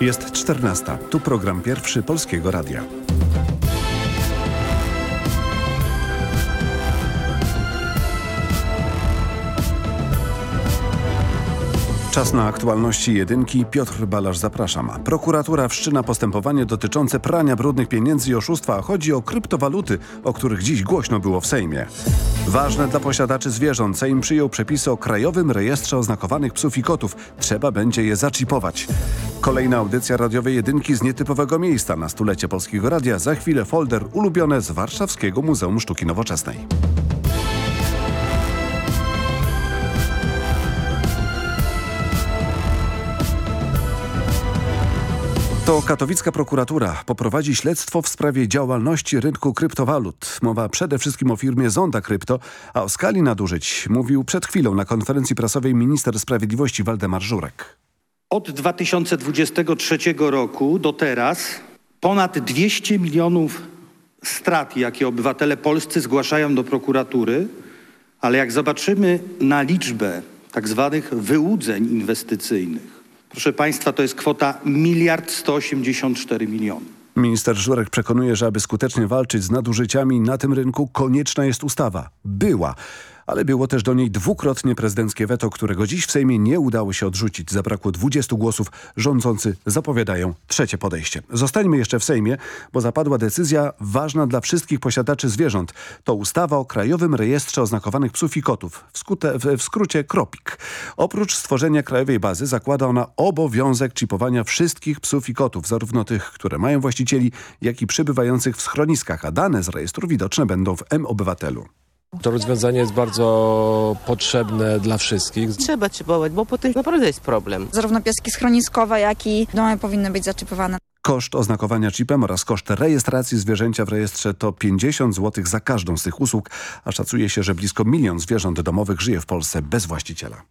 Jest 14. Tu program pierwszy Polskiego Radia. Czas na aktualności jedynki. Piotr Balasz zapraszam. Prokuratura wszczyna postępowanie dotyczące prania brudnych pieniędzy i oszustwa. Chodzi o kryptowaluty, o których dziś głośno było w Sejmie. Ważne dla posiadaczy zwierząt. Sejm przyjął przepisy o Krajowym Rejestrze Oznakowanych Psów i Kotów. Trzeba będzie je zaczipować. Kolejna audycja radiowej jedynki z nietypowego miejsca na stulecie Polskiego Radia. Za chwilę folder ulubione z Warszawskiego Muzeum Sztuki Nowoczesnej. To katowicka prokuratura poprowadzi śledztwo w sprawie działalności rynku kryptowalut. Mowa przede wszystkim o firmie Zonda Krypto, a o skali nadużyć mówił przed chwilą na konferencji prasowej minister sprawiedliwości Waldemar Żurek. Od 2023 roku do teraz ponad 200 milionów strat, jakie obywatele polscy zgłaszają do prokuratury, ale jak zobaczymy na liczbę tak zwanych wyłudzeń inwestycyjnych, Proszę Państwa, to jest kwota miliard 184 miliony. Minister Żurek przekonuje, że aby skutecznie walczyć z nadużyciami na tym rynku konieczna jest ustawa. Była ale było też do niej dwukrotnie prezydenckie weto, którego dziś w Sejmie nie udało się odrzucić. Zabrakło 20 głosów. Rządzący zapowiadają trzecie podejście. Zostańmy jeszcze w Sejmie, bo zapadła decyzja ważna dla wszystkich posiadaczy zwierząt. To ustawa o Krajowym Rejestrze Oznakowanych Psów i Kotów, w, skute, w, skrócie KROPIK. Oprócz stworzenia krajowej bazy zakłada ona obowiązek chipowania wszystkich psów i kotów, zarówno tych, które mają właścicieli, jak i przybywających w schroniskach, a dane z rejestru widoczne będą w M-Obywatelu. To rozwiązanie jest bardzo potrzebne dla wszystkich. Trzeba czipować, bo potem naprawdę jest problem. Zarówno pieski schroniskowe, jak i domy powinny być zaczipowane. Koszt oznakowania chipem oraz koszt rejestracji zwierzęcia w rejestrze to 50 zł za każdą z tych usług, a szacuje się, że blisko milion zwierząt domowych żyje w Polsce bez właściciela.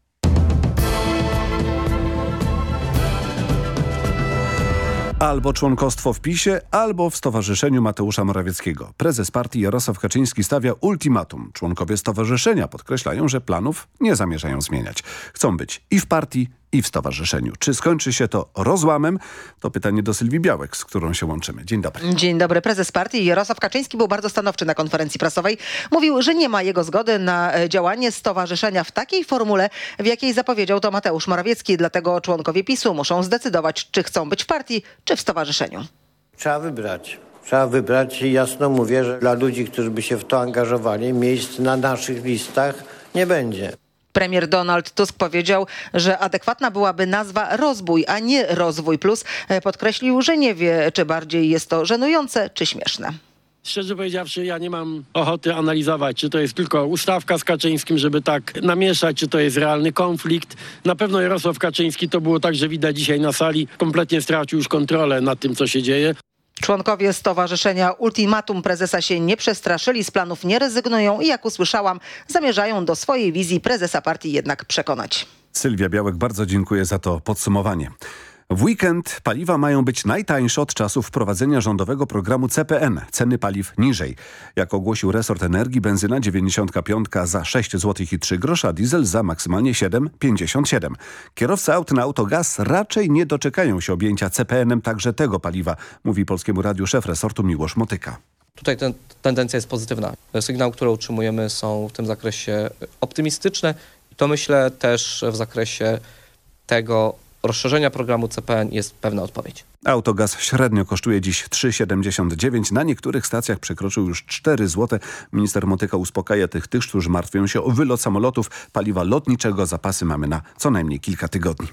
Albo członkostwo w PiSie, albo w Stowarzyszeniu Mateusza Morawieckiego. Prezes partii Jarosław Kaczyński stawia ultimatum. Członkowie stowarzyszenia podkreślają, że planów nie zamierzają zmieniać. Chcą być i w partii, i w stowarzyszeniu. Czy skończy się to rozłamem? To pytanie do Sylwii Białek, z którą się łączymy. Dzień dobry. Dzień dobry. Prezes partii Jarosław Kaczyński był bardzo stanowczy na konferencji prasowej. Mówił, że nie ma jego zgody na e, działanie stowarzyszenia w takiej formule, w jakiej zapowiedział to Mateusz Morawiecki. Dlatego członkowie PiSu muszą zdecydować, czy chcą być w partii, czy w stowarzyszeniu. Trzeba wybrać. Trzeba wybrać i jasno mówię, że dla ludzi, którzy by się w to angażowali, miejsc na naszych listach nie będzie. Premier Donald Tusk powiedział, że adekwatna byłaby nazwa rozbój, a nie rozwój plus. E, podkreślił, że nie wie, czy bardziej jest to żenujące, czy śmieszne. Szczerze powiedziawszy, ja nie mam ochoty analizować, czy to jest tylko ustawka z Kaczyńskim, żeby tak namieszać, czy to jest realny konflikt. Na pewno Jarosław Kaczyński, to było tak, że widać dzisiaj na sali, kompletnie stracił już kontrolę nad tym, co się dzieje. Członkowie Stowarzyszenia Ultimatum Prezesa się nie przestraszyli, z planów nie rezygnują i jak usłyszałam, zamierzają do swojej wizji prezesa partii jednak przekonać. Sylwia Białek, bardzo dziękuję za to podsumowanie. W weekend paliwa mają być najtańsze od czasu wprowadzenia rządowego programu CPN. Ceny paliw niżej. Jak ogłosił resort energii, benzyna 95 za 6 zł i 3 grosze, a diesel za maksymalnie 7,57. Kierowcy aut na autogaz raczej nie doczekają się objęcia CPN-em także tego paliwa, mówi Polskiemu Radiu szef resortu Miłosz Motyka. Tutaj ten, tendencja jest pozytywna. Sygnały, które utrzymujemy są w tym zakresie optymistyczne. I to myślę też w zakresie tego, rozszerzenia programu CPN jest pewna odpowiedź. Autogaz średnio kosztuje dziś 3,79. Na niektórych stacjach przekroczył już 4 zł. Minister Motyka uspokaja tych, tych, którzy martwią się o wylot samolotów, paliwa lotniczego. Zapasy mamy na co najmniej kilka tygodni.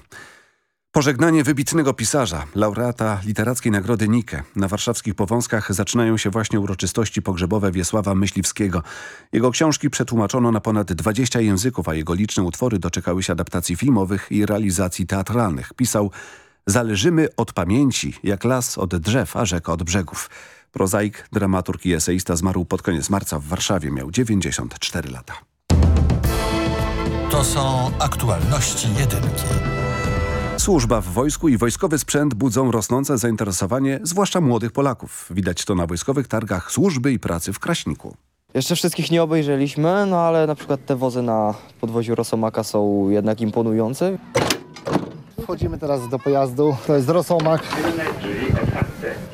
Pożegnanie wybitnego pisarza, laureata literackiej nagrody Nike. Na warszawskich Powązkach zaczynają się właśnie uroczystości pogrzebowe Wiesława Myśliwskiego. Jego książki przetłumaczono na ponad 20 języków, a jego liczne utwory doczekały się adaptacji filmowych i realizacji teatralnych. Pisał Zależymy od pamięci, jak las od drzew, a rzeka od brzegów. Prozaik, dramaturg i eseista zmarł pod koniec marca w Warszawie. Miał 94 lata. To są aktualności jedynki. Służba w wojsku i wojskowy sprzęt budzą rosnące zainteresowanie, zwłaszcza młodych Polaków. Widać to na wojskowych targach służby i pracy w Kraśniku. Jeszcze wszystkich nie obejrzeliśmy, no ale na przykład te wozy na podwoziu Rosomaka są jednak imponujące. Wchodzimy teraz do pojazdu. To jest Rosomak.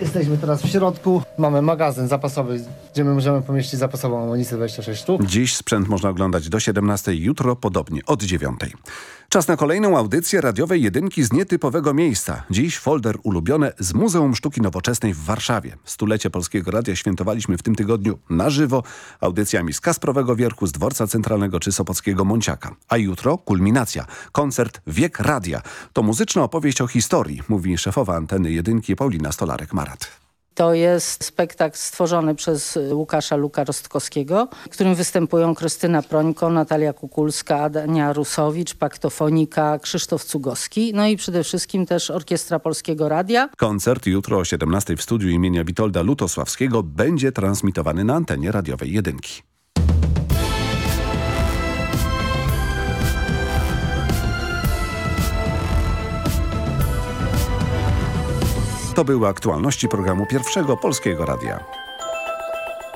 Jesteśmy teraz w środku. Mamy magazyn zapasowy, gdzie my możemy pomieścić zapasową amunicję 26 sztuk. Dziś sprzęt można oglądać do 17, jutro podobnie od 9. Czas na kolejną audycję radiowej jedynki z nietypowego miejsca. Dziś folder ulubione z Muzeum Sztuki Nowoczesnej w Warszawie. Stulecie Polskiego Radia świętowaliśmy w tym tygodniu na żywo audycjami z Kasprowego Wierchu, z Dworca Centralnego czy Sopockiego Monciaka. A jutro kulminacja. Koncert Wiek Radia. To muzyczna opowieść o historii, mówi szefowa anteny jedynki Paulina Stolarek-Marat. To jest spektakl stworzony przez Łukasza Luka Rostkowskiego, w którym występują Krystyna Prońko, Natalia Kukulska, Adania Rusowicz, Paktofonika, Krzysztof Cugowski, no i przede wszystkim też Orkiestra Polskiego Radia. Koncert jutro o 17 w studiu imienia Witolda Lutosławskiego będzie transmitowany na antenie radiowej jedynki. To były aktualności programu Pierwszego Polskiego Radia.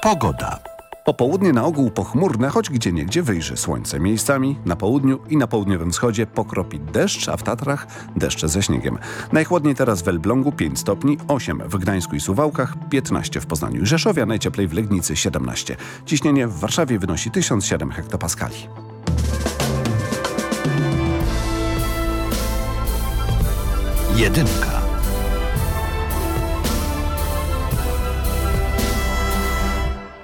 Pogoda. Popołudnie na ogół pochmurne, choć gdzieniegdzie wyjrzy słońce. Miejscami na południu i na południowym wschodzie pokropi deszcz, a w Tatrach deszcze ze śniegiem. Najchłodniej teraz w Elblągu 5 stopni, 8 w Gdańsku i Suwałkach, 15 w Poznaniu i Rzeszowie, najcieplej w Legnicy 17. Ciśnienie w Warszawie wynosi 1007 hektopaskali. Jedynka.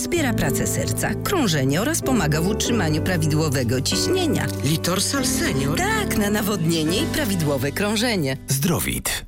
wspiera pracę serca, krążenie oraz pomaga w utrzymaniu prawidłowego ciśnienia. Litorsal Senior? Tak, na nawodnienie i prawidłowe krążenie. Zdrowit.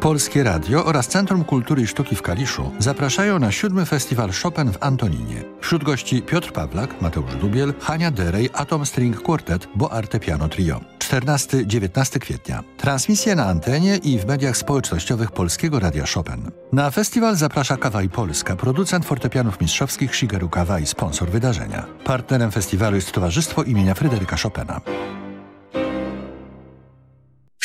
Polskie Radio oraz Centrum Kultury i Sztuki w Kaliszu zapraszają na siódmy festiwal Chopin w Antoninie. Wśród gości Piotr Pawlak, Mateusz Dubiel, Hania Derej, Atom String Quartet, Bo Arte Piano Trio. 14-19 kwietnia. Transmisje na antenie i w mediach społecznościowych Polskiego Radia Chopin. Na festiwal zaprasza Kawaj Polska, producent fortepianów mistrzowskich Shigeru Kawaj, sponsor wydarzenia. Partnerem festiwalu jest Towarzystwo imienia Fryderyka Chopina.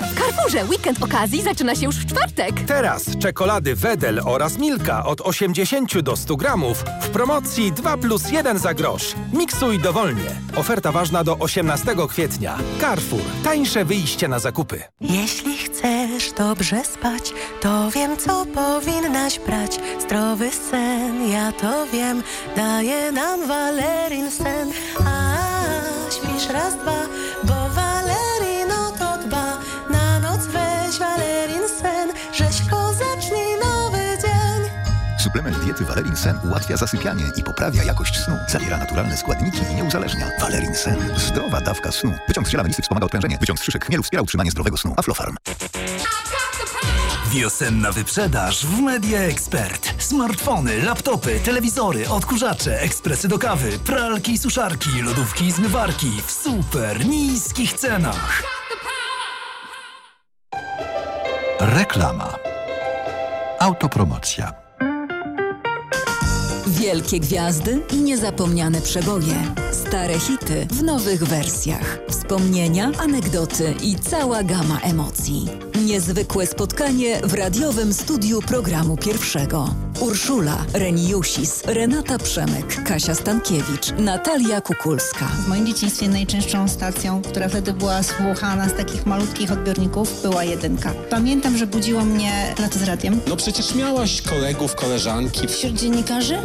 W Carrefourze weekend okazji zaczyna się już w czwartek. Teraz czekolady Wedel oraz Milka od 80 do 100 gramów w promocji 2 plus 1 za grosz. Miksuj dowolnie. Oferta ważna do 18 kwietnia. Carrefour. Tańsze wyjście na zakupy. Jeśli chcesz dobrze spać, to wiem, co powinnaś brać. Zdrowy sen, ja to wiem, daje nam Valerin sen. A śpisz raz, dwa, bo Suplement diety Valerin Sen ułatwia zasypianie i poprawia jakość snu. Zawiera naturalne składniki i nie uzależnia. Valerin Sen. Zdrowa dawka snu. Wyciąg z ziela wspomaga odprężenie. Wyciąg z szyszek chmielu wspiera utrzymanie zdrowego snu. Aflofarm. Wiosenna wyprzedaż w Media Expert. Smartfony, laptopy, telewizory, odkurzacze, ekspresy do kawy, pralki suszarki, lodówki i zmywarki w super niskich cenach. Reklama. Autopromocja. Wielkie gwiazdy i niezapomniane przeboje. Stare hity w nowych wersjach. Wspomnienia, anegdoty i cała gama emocji. Niezwykłe spotkanie w radiowym studiu programu pierwszego. Urszula, Reniusis, Renata Przemek, Kasia Stankiewicz, Natalia Kukulska. W moim dzieciństwie najczęstszą stacją, która wtedy była słuchana z takich malutkich odbiorników, była jedynka. Pamiętam, że budziło mnie lato z radiem. No przecież miałaś kolegów, koleżanki. Wśród dziennikarzy?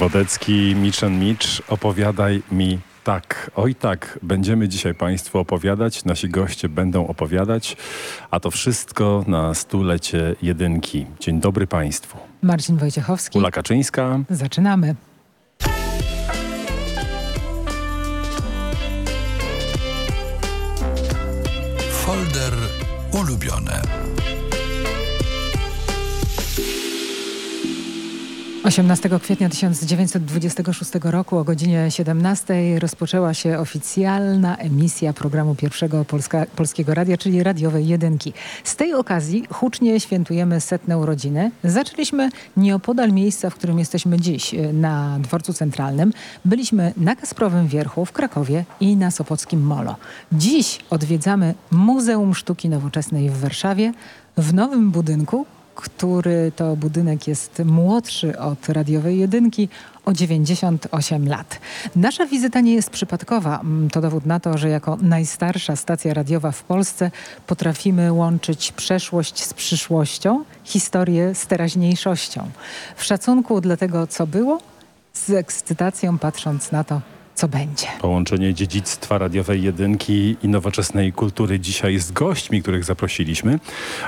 Wodecki, Micz and Micz, opowiadaj mi tak. Oj tak, będziemy dzisiaj Państwu opowiadać, nasi goście będą opowiadać, a to wszystko na stulecie jedynki. Dzień dobry Państwu. Marcin Wojciechowski. Ula Kaczyńska. Zaczynamy. Folder ulubione. 18 kwietnia 1926 roku o godzinie 17 rozpoczęła się oficjalna emisja programu pierwszego Polska, Polskiego Radia, czyli radiowej jedynki. Z tej okazji hucznie świętujemy setne urodziny. Zaczęliśmy nieopodal miejsca, w którym jesteśmy dziś, na dworcu centralnym. Byliśmy na Kasprowym Wierchu w Krakowie i na Sopockim Molo. Dziś odwiedzamy Muzeum Sztuki Nowoczesnej w Warszawie, w nowym budynku, który to budynek jest młodszy od radiowej jedynki o 98 lat. Nasza wizyta nie jest przypadkowa. Mm, To dowód na to, że jako najstarsza stacja radiowa w Polsce potrafimy łączyć przeszłość z przyszłością, historię z teraźniejszością. W szacunku dla tego, co było, z ekscytacją patrząc na to, co będzie. Połączenie dziedzictwa radiowej jedynki i nowoczesnej kultury dzisiaj z gośćmi, których zaprosiliśmy,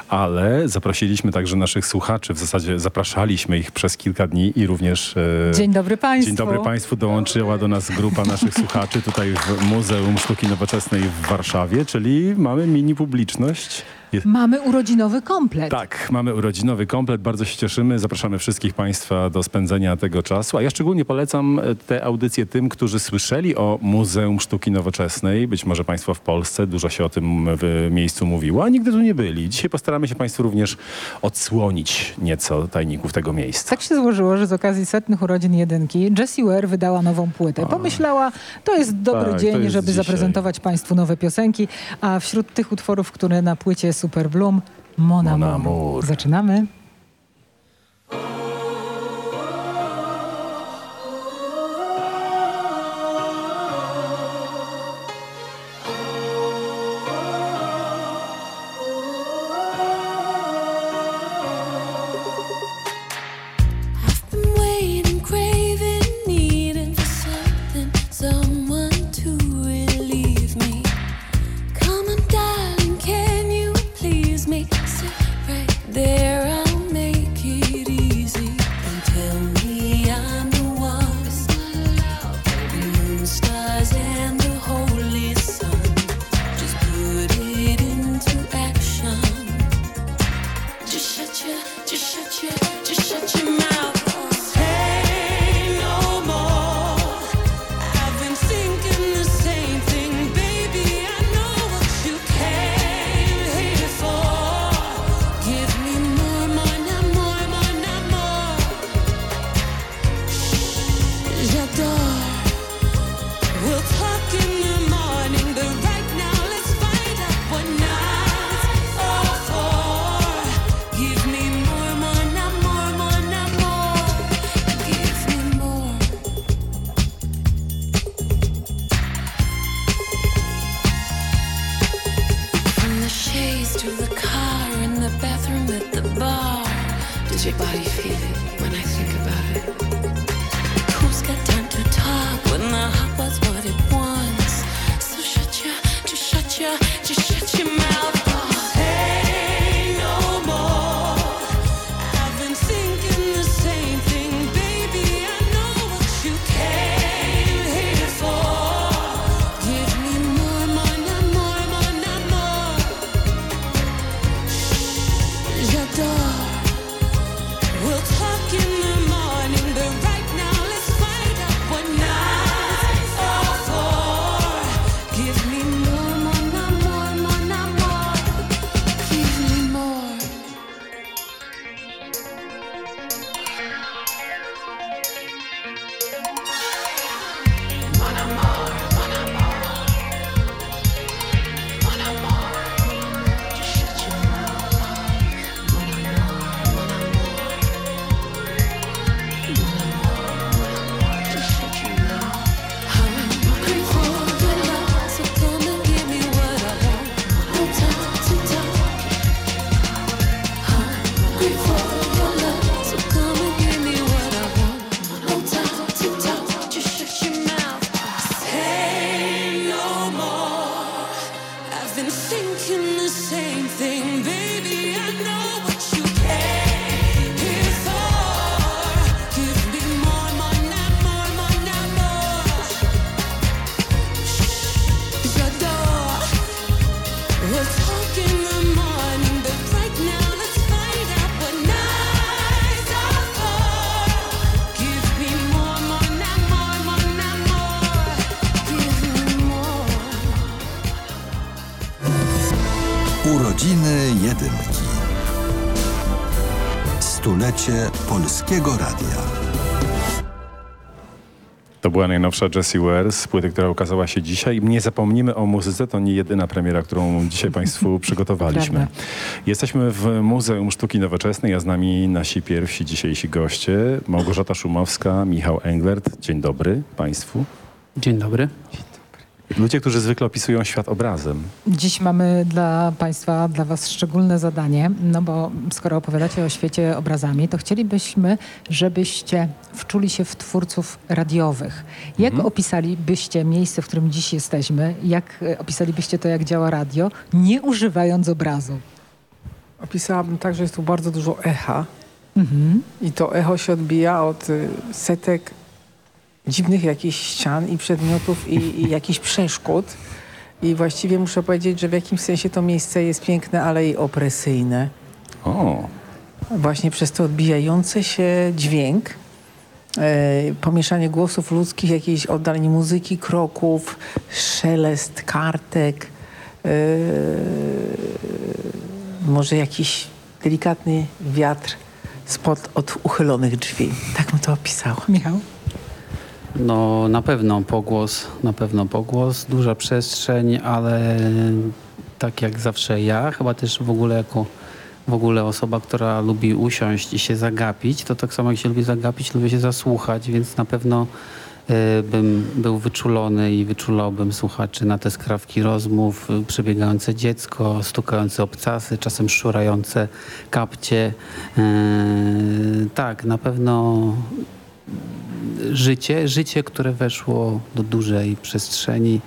ale zaprosiliśmy także naszych słuchaczy. W zasadzie zapraszaliśmy ich przez kilka dni i również... e, Dzień dobry Państwu. Dzień dobry Państwu. Dołączyła do nas grupa naszych słuchaczy tutaj w Muzeum Sztuki Nowoczesnej w Warszawie, czyli mamy mini publiczność. Je- Mamy urodzinowy komplet. Tak, mamy urodzinowy komplet, bardzo się cieszymy. Zapraszamy wszystkich Państwa do spędzenia tego czasu. A ja szczególnie polecam e, te audycje tym, którzy słyszeli o Muzeum Sztuki Nowoczesnej. Być może Państwo w Polsce, dużo się o tym w miejscu mówiło, a nigdy tu nie byli. Dzisiaj postaramy się Państwu również odsłonić nieco tajników tego miejsca. Tak się złożyło, że z okazji setnych urodzin jedynki Jessie Ware wydała nową płytę. Pomyślała, to jest dobry Tak, dzień, jest żeby dzisiaj. zaprezentować Państwu nowe piosenki, a wśród tych utworów, które na płycie Super Bloom, Mon. Amour. Zaczynamy. Polskiego Radia. To była najnowsza Jessie Ware z płyty, która ukazała się dzisiaj. Nie zapomnimy o muzyce, to nie jedyna premiera, którą dzisiaj Państwu przygotowaliśmy. Jesteśmy w Muzeum Sztuki Nowoczesnej, a z nami nasi pierwsi dzisiejsi goście. Małgorzata Szumowska, Michał Englert. Dzień dobry Państwu. Dzień dobry. Ludzie, którzy zwykle opisują świat obrazem. Dziś mamy dla Państwa, dla Was szczególne zadanie, no bo skoro opowiadacie o świecie obrazami, to chcielibyśmy, żebyście wczuli się w twórców radiowych. Jak opisalibyście miejsce, w którym dziś jesteśmy? Jak e, opisalibyście to, jak działa radio, nie używając obrazu? Opisałabym tak, że jest tu bardzo dużo echa Mhm. i to echo się odbija od y, setek dziwnych jakichś ścian i przedmiotów i, i jakichś przeszkód. I właściwie muszę powiedzieć, że w jakimś sensie to miejsce jest piękne, ale i opresyjne. O, Właśnie przez to odbijający się dźwięk, e, pomieszanie głosów ludzkich, jakiejś oddalenie muzyki, kroków, szelest kartek, e, może jakiś delikatny wiatr spod od uchylonych drzwi. Tak bym to opisała. Michał? No na pewno pogłos, na pewno pogłos, duża przestrzeń, ale tak jak zawsze ja, chyba też w ogóle jako w ogóle osoba, która lubi usiąść i się zagapić, to tak samo jak się lubi zagapić, lubię się zasłuchać, więc na pewno y, bym był wyczulony i wyczulałbym słuchaczy na te skrawki rozmów, przebiegające dziecko, stukające obcasy, czasem szurające kapcie. Y, tak, na pewno życie, życie, które weszło do dużej przestrzeni.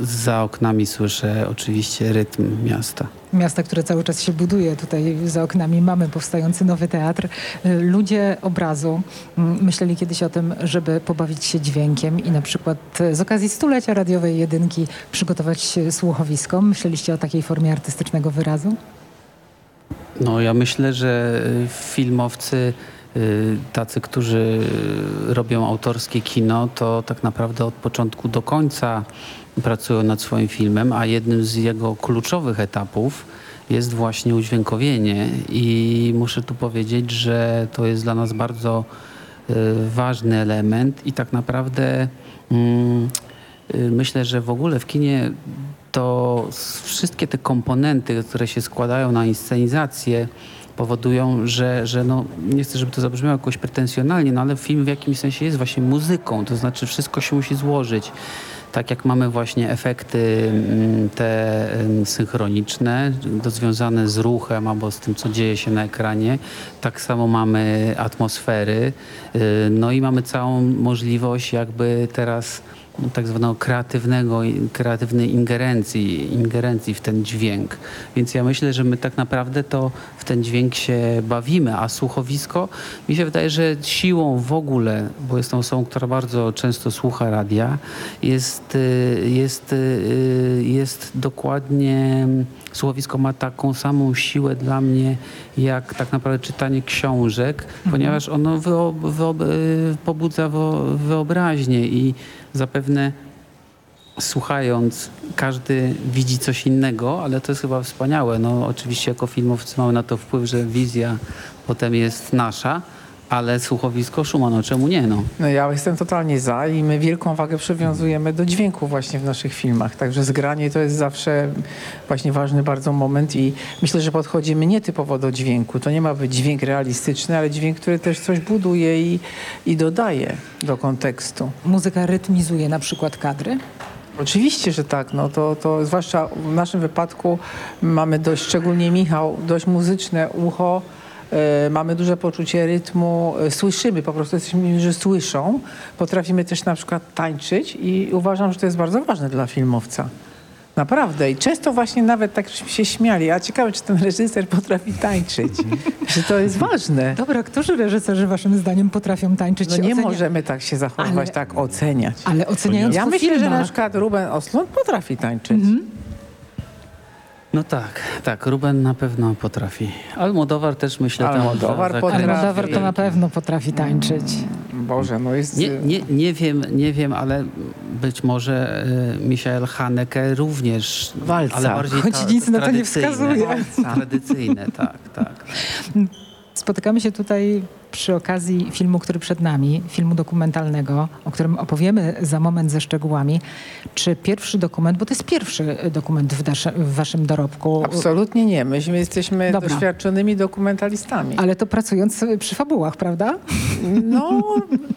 Za oknami słyszę oczywiście rytm miasta. Miasta, które cały czas się buduje. Tutaj za oknami mamy powstający nowy teatr. Ludzie obrazu mm, myśleli kiedyś o tym, żeby pobawić się dźwiękiem i na przykład y, z okazji stulecia radiowej jedynki przygotować y, słuchowisko. Myśleliście o takiej formie artystycznego wyrazu? No ja myślę, że y, filmowcy, tacy, którzy y, robią autorskie kino, to tak naprawdę od początku do końca pracują nad swoim filmem, a jednym z jego kluczowych etapów jest właśnie udźwiękowienie. I muszę tu powiedzieć, że to jest dla nas bardzo y, ważny element i tak naprawdę mm, y, myślę, że w ogóle w kinie to wszystkie te komponenty, które się składają na inscenizację, powodują, że, że no, nie chcę, żeby to zabrzmiało jakoś pretensjonalnie, no ale film w jakimś sensie jest właśnie muzyką, to znaczy wszystko się musi złożyć. Tak jak mamy właśnie efekty mm, te synchroniczne, związane z ruchem albo z tym, co dzieje się na ekranie, tak samo mamy atmosfery, y, no i mamy całą możliwość jakby teraz tak zwanego kreatywnego, kreatywnej ingerencji, ingerencji w ten dźwięk. Więc ja myślę, że my tak naprawdę to w ten dźwięk się bawimy, a słuchowisko mi się wydaje, że siłą w ogóle, bo jestem osobą, która bardzo często słucha radia, jest, y, jest, y, jest dokładnie słuchowisko ma taką samą siłę dla mnie, jak tak naprawdę czytanie książek, ponieważ ono wyo, wyo, y, pobudza wyobraźnię i zapewne słuchając, każdy widzi coś innego, ale to jest chyba wspaniałe. No, oczywiście jako filmowcy mamy na to wpływ, że wizja potem jest nasza, ale słuchowisko Schumann, no czemu nie? No. No ja jestem totalnie za i my wielką wagę przywiązujemy do dźwięku właśnie w naszych filmach. Także zgranie to jest zawsze właśnie ważny bardzo moment i myślę, że podchodzimy nietypowo do dźwięku. To nie ma być dźwięk realistyczny, ale dźwięk, który też coś buduje i, i dodaje do kontekstu. Muzyka rytmizuje na przykład kadry? Oczywiście, że tak. No to, to zwłaszcza w naszym wypadku mamy dość, szczególnie Michał, dość muzyczne ucho. E, mamy duże poczucie rytmu, e, słyszymy, po prostu jesteśmy, że słyszą. Potrafimy też na przykład tańczyć i uważam, że to jest bardzo ważne dla filmowca. Naprawdę. I często właśnie nawet tak się śmiali. A ciekawe, czy ten reżyser potrafi tańczyć. że to jest ważne. Dobra, którzy reżyserzy waszym zdaniem potrafią tańczyć? No nie Ocenia- możemy tak się zachowywać, Ale- tak oceniać. Ale oceniając Ja myślę, że filmach. na przykład Ruben Oslund potrafi tańczyć. No tak, tak, Ruben na pewno potrafi. Almodowar też myślę. tam Almodowar za- za- potrafi. Almodowar to na pewno potrafi tańczyć. Boże, no jest... Nie, nie, nie wiem, nie wiem, ale być może e, Michael Haneke również. Walca. Ale bardziej Choć nic na to nie tradycyjne. wskazuje. Tradycyjne, tak, tak. Spotykamy się tutaj przy okazji filmu, który przed nami, filmu dokumentalnego, o którym opowiemy za moment ze szczegółami. Czy pierwszy dokument, bo to jest pierwszy dokument w, dasze, w waszym dorobku. Absolutnie nie. Myśmy jesteśmy Dobra. doświadczonymi dokumentalistami. Ale to pracując przy fabułach, prawda? No,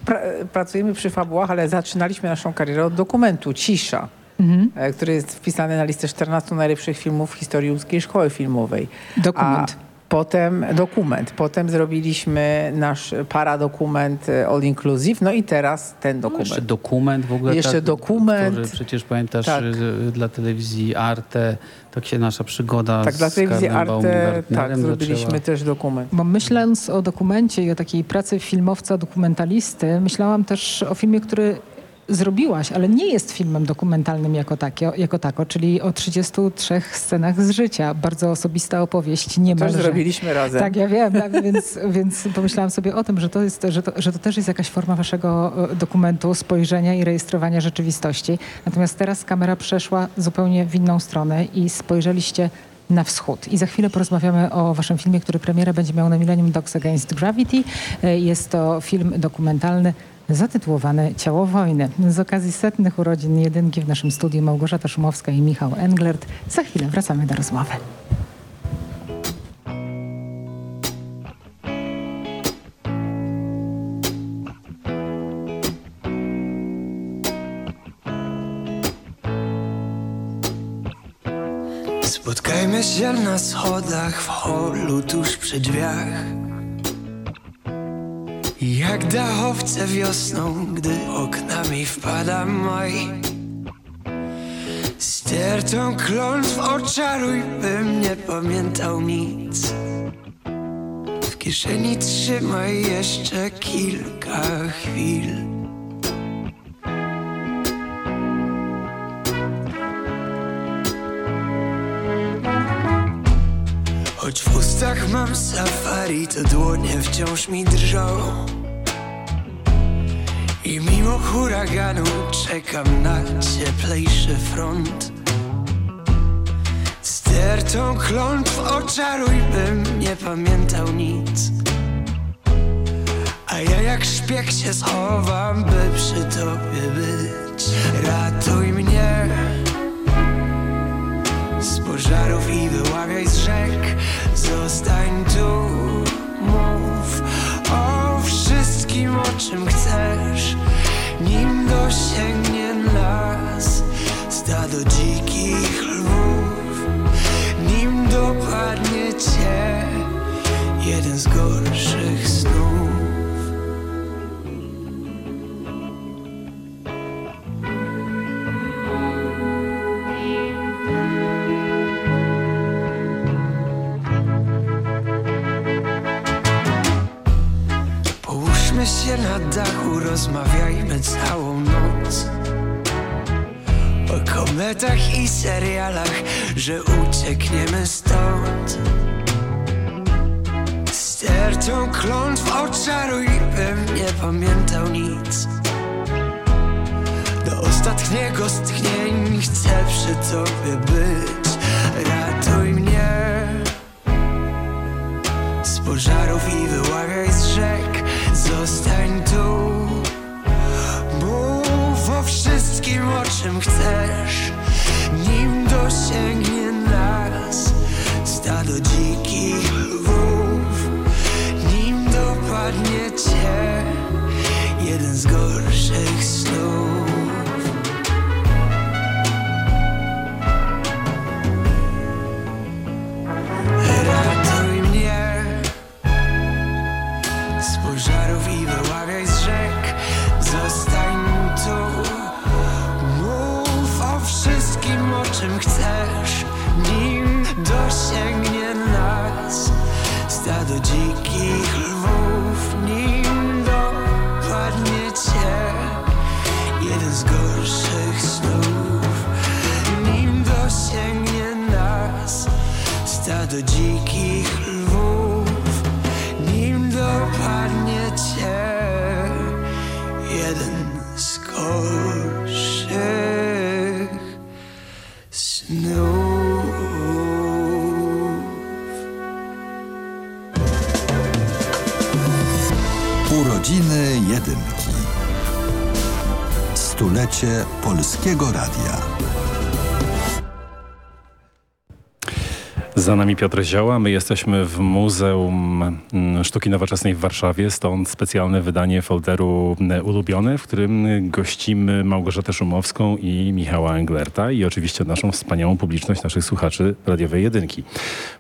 pra pracujemy przy fabułach, ale zaczynaliśmy naszą karierę od dokumentu Cisza. Mhm. e, który jest wpisany na listę 14 najlepszych filmów w historii łódzkiej szkoły filmowej. Dokument. A potem dokument. Potem zrobiliśmy nasz paradokument e, All Inclusive. No i teraz ten dokument. Jeszcze dokument w ogóle. Jeszcze tak, dokument. Który przecież pamiętasz Tak. dla telewizji Arte, tak się nasza przygoda tak, z dla telewizji Arte tak, zrobiliśmy zaczęła. też dokument. Bo myśląc o dokumencie i o takiej pracy filmowca, dokumentalisty, myślałam też o filmie, który zrobiłaś, ale nie jest filmem dokumentalnym jako, takie, jako tako, czyli o 33 scenach z życia. Bardzo osobista opowieść, niemalże. Też zrobiliśmy razem. Tak, ja wiem, tak, więc, więc pomyślałam sobie o tym, że to, jest, że, to, że to też jest jakaś forma waszego e, dokumentu, spojrzenia i rejestrowania rzeczywistości. Natomiast teraz kamera przeszła zupełnie w inną stronę i spojrzeliście na wschód. I za chwilę porozmawiamy o waszym filmie, który premiera będzie miał na Millennium Dogs Against Gravity. E, Jest to film dokumentalny zatytułowany Ciało wojny. Z okazji setnych urodzin jedynki w naszym studiu Małgorzata Szumowska i Michał Englert. Za chwilę wracamy do rozmowy. Spotkajmy się na schodach w holu tuż przy drzwiach Jak dachowce wiosną, gdy oknami wpada maj. Stertą klątw oczaruj, bym nie pamiętał nic. W kieszeni trzymaj jeszcze kilka chwil. Choć w ustach mam safari, to dłonie wciąż mi drżą I mimo huraganu czekam na cieplejszy front. Stertą klątw oczaruj, bym nie pamiętał nic. A ja jak szpieg się schowam, by przy tobie być. Ratuj mnie. Z pożarów i wyławiaj z rzek. Zostań tu, wszystkim, o czym chcesz. Nim dosięgnie nas stado dzikich lwów. Nim dopadnie cię jeden z gorszych snów i serialach, że uciekniemy stąd. Stertą klątw oczaruj, bym nie pamiętał nic. Do ostatniego z chcę przy tobie być. Ratuj mnie. Z pożarów i wyławiaj z rzek Zostań tu. Mów o wszystkim, o czym chcesz Nim dosięgnie nas Stado dzikich lwów Nim dopadnie cię Jeden z gorszych Stulecie Polskiego Radia. Za nami Piotr Zioła, my jesteśmy w Muzeum mm, Sztuki Nowoczesnej w Warszawie, stąd specjalne wydanie folderu mm, Ulubione, w którym gościmy Małgorzatę Szumowską i Michała Englerta i oczywiście naszą wspaniałą publiczność, naszych słuchaczy radiowej jedynki.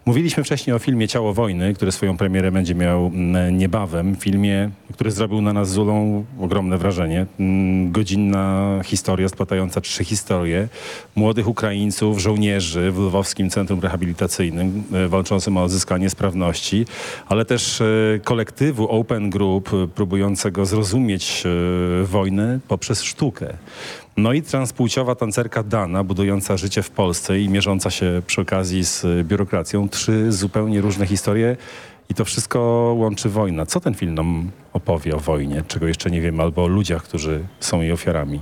Mówiliśmy wcześniej o filmie Ciało Wojny, który swoją premierę będzie miał mm, niebawem. Filmie, który zrobił na nas Zulą ogromne wrażenie. Godzinna historia splatająca trzy historie młodych Ukraińców, żołnierzy w Lwowskim Centrum Rehabilitacyjnym e, walczącym o odzyskanie sprawności, ale też e, kolektywu Open Group e, próbującego zrozumieć wojnę poprzez sztukę. No i transpłciowa tancerka Dana, budująca życie w Polsce i mierząca się przy okazji z biurokracją. Trzy zupełnie różne historie i to wszystko łączy wojna. Co ten film nam opowie o wojnie, czego jeszcze nie wiemy, albo o ludziach, którzy są jej ofiarami?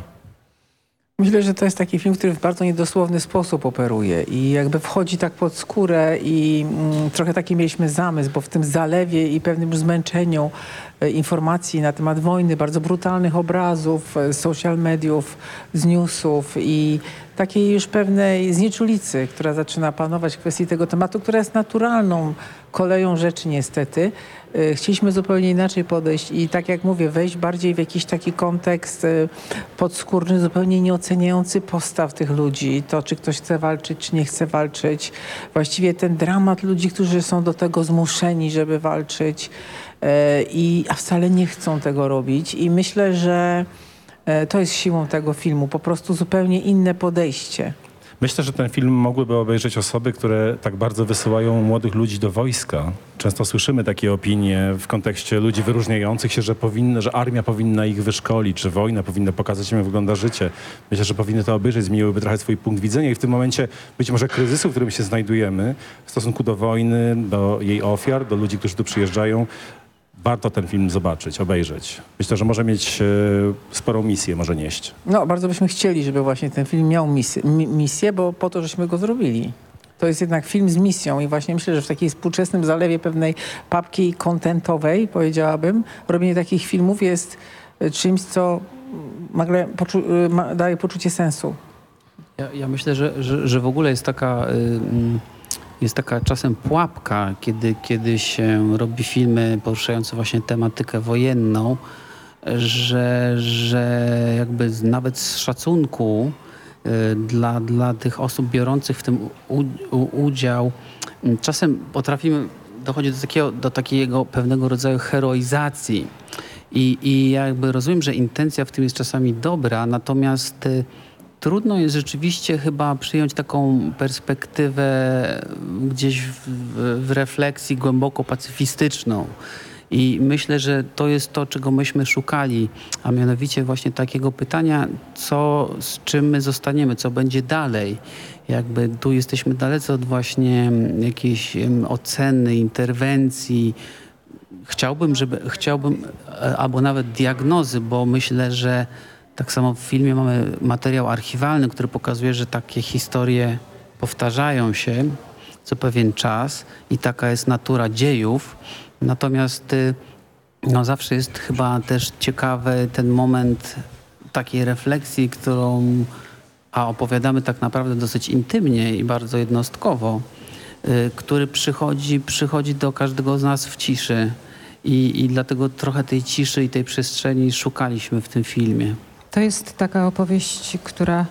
Myślę, że to jest taki film, który w bardzo niedosłowny sposób operuje i jakby wchodzi tak pod skórę i mm, trochę taki mieliśmy zamysł, bo w tym zalewie i pewnym zmęczeniu e, informacji na temat wojny, bardzo brutalnych obrazów, e, social mediów, z newsów i takiej już pewnej znieczulicy, która zaczyna panować w kwestii tego tematu, która jest naturalną koleją rzeczy niestety. E, chcieliśmy zupełnie inaczej podejść i tak jak mówię, wejść bardziej w jakiś taki kontekst e, podskórny, zupełnie nieoceniający postaw tych ludzi. To, czy ktoś chce walczyć, czy nie chce walczyć. Właściwie ten dramat ludzi, którzy są do tego zmuszeni, żeby walczyć, e, i, a wcale nie chcą tego robić. I myślę, że to jest siłą tego filmu, po prostu zupełnie inne podejście. Myślę, że ten film mogłyby obejrzeć osoby, które tak bardzo wysyłają młodych ludzi do wojska. Często słyszymy takie opinie w kontekście ludzi wyróżniających się, że, że armia powinna ich wyszkolić, czy wojna powinna pokazać im, jak wygląda życie. Myślę, że powinny to obejrzeć, zmieniłyby trochę swój punkt widzenia i w tym momencie być może kryzysu, w którym się znajdujemy w stosunku do wojny, do jej ofiar, do ludzi, którzy tu przyjeżdżają, warto ten film zobaczyć, obejrzeć. Myślę, że może mieć e, sporą misję, może nieść. No, bardzo byśmy chcieli, żeby właśnie ten film miał misję, misję, bo po to, żeśmy go zrobili. To jest jednak film z misją i właśnie myślę, że w takiej współczesnym zalewie pewnej papki kontentowej, powiedziałabym, robienie takich filmów jest e, czymś, co nagle poczu e, ma, daje poczucie sensu. Ja, ja myślę, że, że, że, w ogóle jest taka... Y, jest taka czasem pułapka, kiedy, kiedy się robi filmy poruszające właśnie tematykę wojenną, że, że jakby nawet z szacunku y, dla, dla tych osób biorących w tym udział, czasem potrafimy dochodzić do takiego, do takiego pewnego rodzaju heroizacji. I, I jakby rozumiem, że intencja w tym jest czasami dobra, natomiast y, Trudno jest rzeczywiście chyba przyjąć taką perspektywę gdzieś w, w refleksji głęboko pacyfistyczną. I myślę, że to jest to, czego myśmy szukali, a mianowicie właśnie takiego pytania, co, z czym my zostaniemy, co będzie dalej. Jakby tu jesteśmy dalece od właśnie jakiejś oceny, interwencji. Chciałbym, żeby, chciałbym, e, albo nawet diagnozy, bo myślę, że tak samo w filmie mamy materiał archiwalny, który pokazuje, że takie historie powtarzają się co pewien czas i taka jest natura dziejów. Natomiast y, no, zawsze jest chyba też ciekawy ten moment takiej refleksji, którą a opowiadamy tak naprawdę dosyć intymnie i bardzo jednostkowo, y, który przychodzi, przychodzi do każdego z nas w ciszy. I, I dlatego trochę tej ciszy i tej przestrzeni szukaliśmy w tym filmie. To jest taka opowieść, która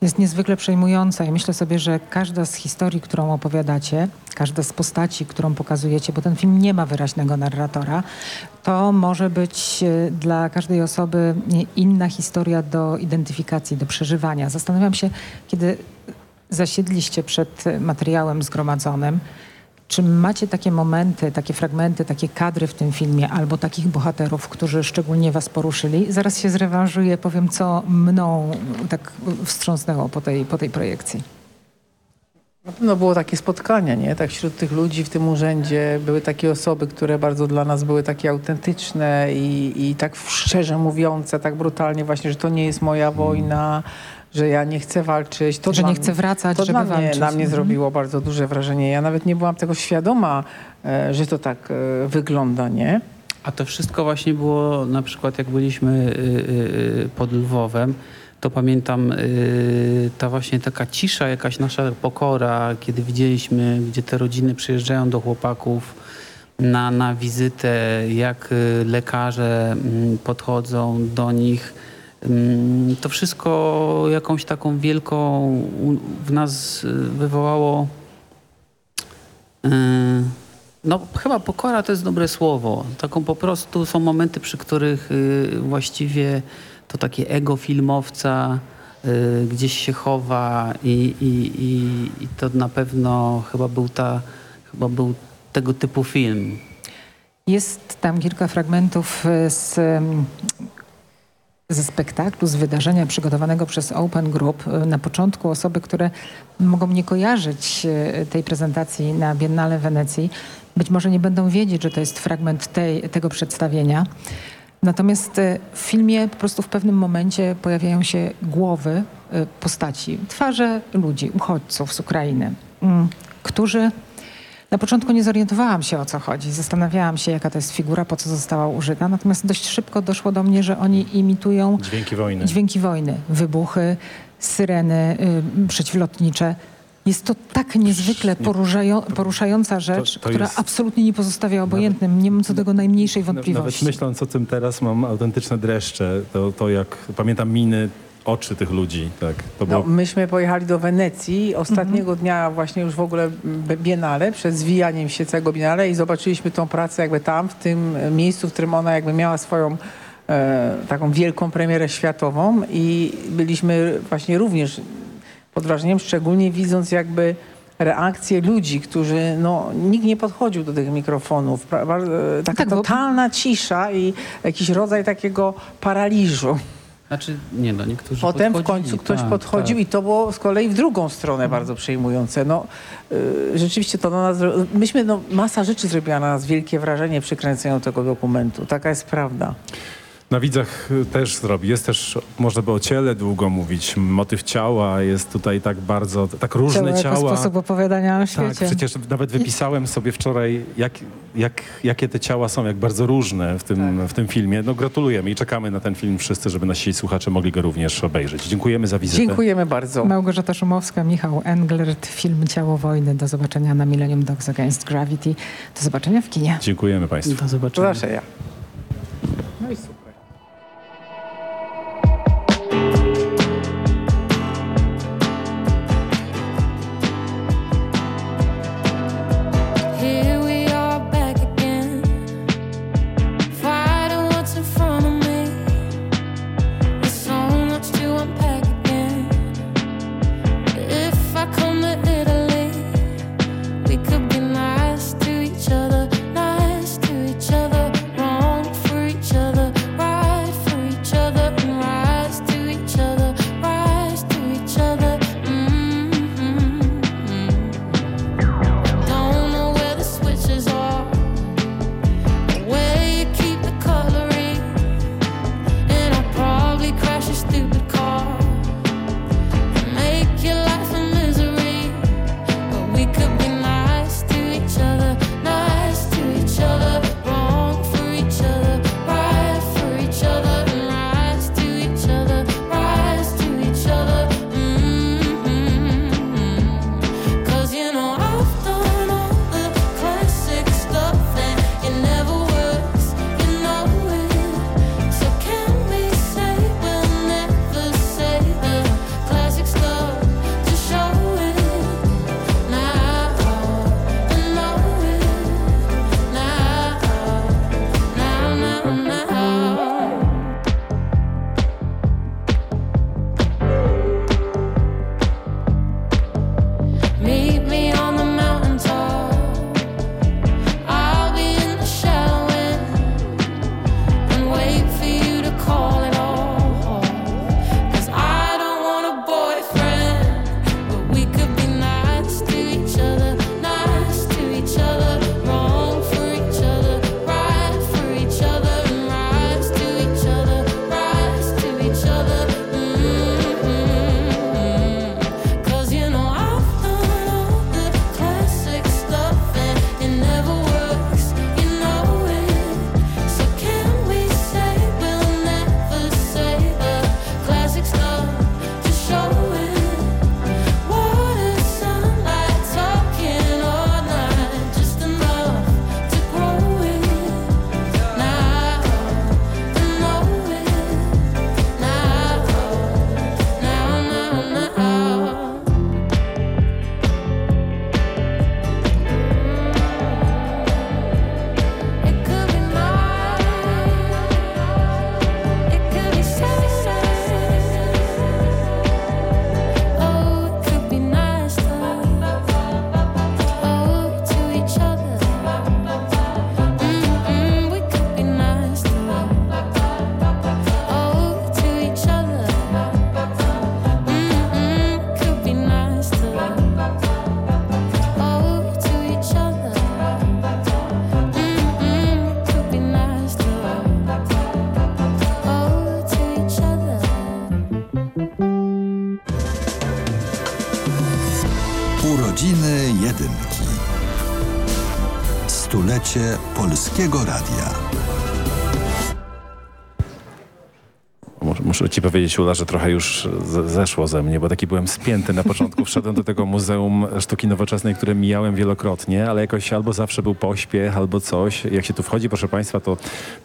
jest niezwykle przejmująca i myślę sobie, że każda z historii, którą opowiadacie, każda z postaci, którą pokazujecie, bo ten film nie ma wyraźnego narratora, to może być e, dla każdej osoby inna historia do identyfikacji, do przeżywania. Zastanawiam się, kiedy zasiedliście przed materiałem zgromadzonym, czy macie takie momenty, takie fragmenty, takie kadry w tym filmie albo takich bohaterów, którzy szczególnie was poruszyli? Zaraz się zrewanżuję, powiem, co mną tak wstrząsnęło po tej, po tej projekcji. Na pewno było takie spotkania, nie? Tak wśród tych ludzi w tym urzędzie były takie osoby, które bardzo dla nas były takie autentyczne i, i tak szczerze mówiące, tak brutalnie właśnie, że to nie jest moja wojna, że ja nie chcę walczyć. To że nie chcę wracać, to żeby dla mnie, walczyć. Dla mnie mhm. zrobiło bardzo duże wrażenie. Ja nawet nie byłam tego świadoma, e, że to tak e, wygląda, nie? A to wszystko właśnie było na przykład jak byliśmy y, y, y, pod Lwowem, to pamiętam y, ta właśnie taka cisza, jakaś nasza pokora, kiedy widzieliśmy, gdzie te rodziny przyjeżdżają do chłopaków na, na wizytę, jak lekarze mm, podchodzą do nich. To wszystko jakąś taką wielką w nas y, wywołało y, no chyba pokora to jest dobre słowo. Taką po prostu są momenty, przy których y, właściwie to takie ego filmowca y, gdzieś się chowa i, i, i, i to na pewno chyba był ta, chyba był tego typu film. Jest tam kilka fragmentów e, z, ze spektaklu, z wydarzenia przygotowanego przez Open Group. E, Na początku osoby, które mogą nie kojarzyć e, tej prezentacji na Biennale Wenecji, być może nie będą wiedzieć, że to jest fragment tej, tego przedstawienia. Natomiast e, w filmie po prostu w pewnym momencie pojawiają się głowy postaci, twarze ludzi, uchodźców z Ukrainy, mm, którzy na początku nie zorientowałam się o co chodzi. Zastanawiałam się, jaka to jest figura, po co została użyta. Natomiast dość szybko doszło do mnie, że oni imitują Dźwięki wojny. dźwięki wojny, wybuchy, syreny y, przeciwlotnicze. Jest to tak niezwykle poruszają, poruszająca rzecz, to która jest- absolutnie nie pozostawia obojętnym. Nie mam co do tego najmniejszej Nawet wątpliwości. myśląc o tym teraz mam autentyczne dreszcze. To, to jak pamiętam miny, oczy tych ludzi. Tak, to No, było myśmy pojechali do Wenecji ostatniego dnia właśnie już w ogóle b- Biennale, przed zwijaniem się całego Biennale i zobaczyliśmy tą pracę jakby tam, w tym e, miejscu, w którym ona jakby miała swoją e, taką wielką premierę światową i byliśmy właśnie również pod wrażeniem, szczególnie widząc jakby reakcje ludzi, którzy, no, nikt nie podchodził do tych mikrofonów. E, Taka totalna cisza i jakiś rodzaj takiego paraliżu. Znaczy, nie no, niektórzy Potem w końcu ktoś tak, podchodził tak. i to było z kolei w drugą stronę bardzo przejmujące. No, y, rzeczywiście to na nas, myśmy, no, masa rzeczy zrobiła na nas wielkie wrażenie przy kręceniu tego dokumentu. Taka jest prawda. Na widzach też zrobi. Jest też, można by o ciele długo mówić. Motyw ciała jest tutaj tak bardzo, tak różne Ciało jako ciała. sposób opowiadania o Tak, świecie. przecież nawet wypisałem sobie wczoraj, jak, jak, jakie te ciała są, jak bardzo różne w tym, Tak. w tym filmie. No gratulujemy i czekamy na ten film wszyscy, żeby nasi słuchacze mogli go również obejrzeć. Dziękujemy za wizytę. Dziękujemy bardzo. Małgorzata Szumowska, Michał Englert, film Ciało Wojny. Do zobaczenia na Millennium Dogs Against Gravity. Do zobaczenia w kinie. Dziękujemy Państwu. Do zobaczenia. Proszę ja. No i super. Polskiego Radia. Powiedzieć, Ula, że trochę już zeszło ze mnie, bo taki byłem spięty na początku. Wszedłem do tego Muzeum Sztuki Nowoczesnej, które mijałem wielokrotnie, ale jakoś albo zawsze był pośpiech, albo coś. Jak się tu wchodzi, proszę Państwa, to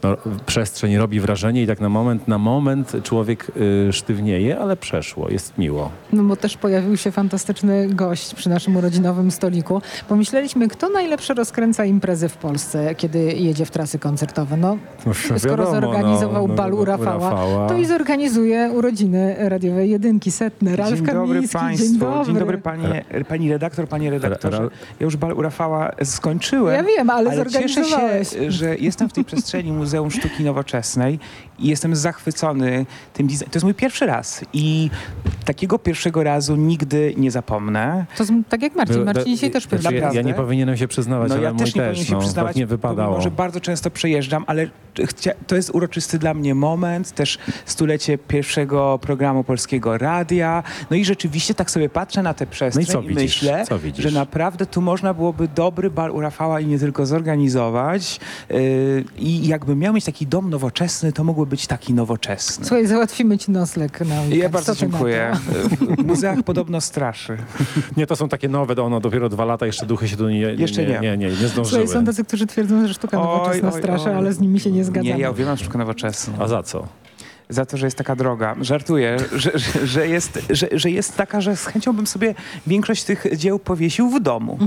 no, przestrzeń robi wrażenie i tak na moment, na moment człowiek y, sztywnieje, ale przeszło, jest miło. No bo też pojawił się fantastyczny gość przy naszym urodzinowym stoliku. Pomyśleliśmy, kto najlepsze rozkręca imprezy w Polsce, kiedy jedzie w trasy koncertowe. No, No, skoro wiadomo, zorganizował no, bal no, u Rafała, Rafała. to i zorganizuje urodziny radiowej jedynki, setne. Ralf Dzień dobry Kamiński, Państwu. dzień dobry. Dzień dobry panie, pani redaktor, panie redaktorze. Ja już bal u Rafała skończyłem. Ja wiem, ale cieszę się, że jestem w tej przestrzeni Muzeum Sztuki Nowoczesnej i jestem zachwycony tym designem. To jest mój pierwszy raz i takiego pierwszego razu nigdy nie zapomnę. To z, tak jak Marcin. Marcin dzisiaj też znaczy, ja, ja nie powinienem się przyznawać, No ale ja mój też nie też, powinien się no, przyznawać, nie wypadało. pomimo, że bardzo często przejeżdżam, ale chcia, to jest uroczysty dla mnie moment, też stulecie pierwszego programu Polskiego Radia. No i rzeczywiście tak sobie patrzę na tę przestrzeń No i co i widzisz? myślę, Co widzisz? że naprawdę tu można byłoby dobry bal u Rafała i nie tylko zorganizować. Yy, I jakby miał mieć taki dom nowoczesny, to mógłby być taki nowoczesny. Słuchaj, załatwimy ci nocleg na weekend. Ja bardzo dziękuję. W muzeach podobno straszy. Nie, to są takie nowe, ono dopiero dwa lata, jeszcze duchy się tu nie, nie, Jeszcze nie, nie. nie, nie, nie zdążyły. Słuchaj, są tacy, którzy twierdzą, że sztuka nowoczesna straszy, ale z nimi się nie zgadzamy. Nie, ja uwielbiam sztukę nowoczesną. A za co? Za to, że jest taka droga. Żartuję, że, że, że, jest, że, że jest taka, że z chęcią bym sobie większość tych dzieł powiesił w domu.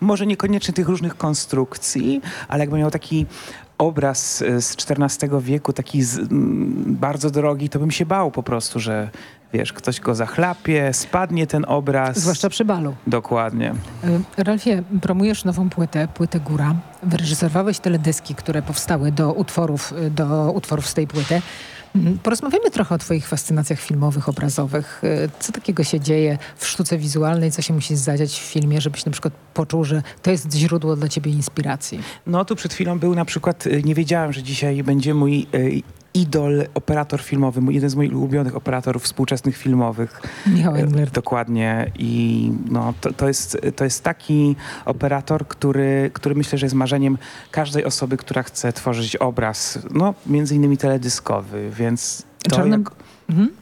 Może niekoniecznie tych różnych konstrukcji, ale jakbym miał taki obraz e, z XIV wieku, taki z, mm, bardzo drogi, to bym się bał po prostu, że wiesz, ktoś go zachlapie, spadnie ten obraz. Zwłaszcza przy balu. Dokładnie. Y, Ralfie, promujesz nową płytę, płytę Góra. Wyreżyserowałeś teledyski, które powstały do utworów, y, do utworów z tej płyty. Porozmawiamy trochę o twoich fascynacjach filmowych, obrazowych. Y, Co takiego się dzieje w sztuce wizualnej, co się musi zadziać w filmie, żebyś na przykład poczuł, że to jest źródło dla ciebie inspiracji? No tu przed chwilą był na przykład, y, nie wiedziałem, że dzisiaj będzie mój y, idol, operator filmowy, jeden z moich ulubionych operatorów współczesnych filmowych. Michał Engler. E, Dokładnie i no, to, to, jest, to jest taki operator, który, który myślę, że jest marzeniem każdej osoby, która chce tworzyć obraz, no między innymi teledyskowy, więc to Czarnym- jak,